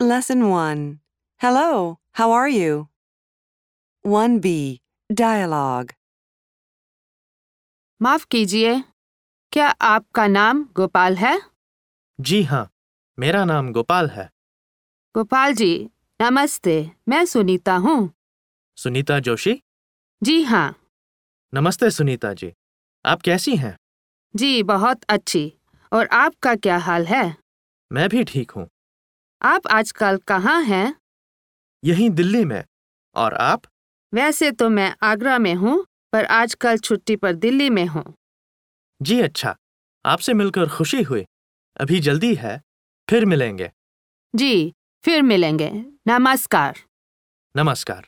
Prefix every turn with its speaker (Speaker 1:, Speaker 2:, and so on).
Speaker 1: Lesson 1 Hello, how are you? 1B Dialogue.
Speaker 2: माफ़ कीजिए क्या आपका नाम गोपाल है?
Speaker 3: जी हाँ मेरा नाम गोपाल है।
Speaker 2: गोपाल जी नमस्ते मैं सुनीता हूँ।
Speaker 3: सुनीता जोशी?
Speaker 2: जी हाँ।
Speaker 3: नमस्ते सुनीता जी आप कैसी हैं?
Speaker 2: जी बहुत अच्छी और आपका क्या हाल है?
Speaker 3: मैं भी ठीक हूँ।
Speaker 2: आप आजकल कहाँ हैं?
Speaker 3: यहीं दिल्ली में। और आप?
Speaker 2: वैसे तो मैं आगरा में हूँ पर आजकल छुट्टी पर दिल्ली में हूँ।
Speaker 3: जी अच्छा आपसे मिलकर खुशी हुई। अभी जल्दी है फिर मिलेंगे।
Speaker 2: जी फिर मिलेंगे। नमस्कार।
Speaker 3: नमस्कार।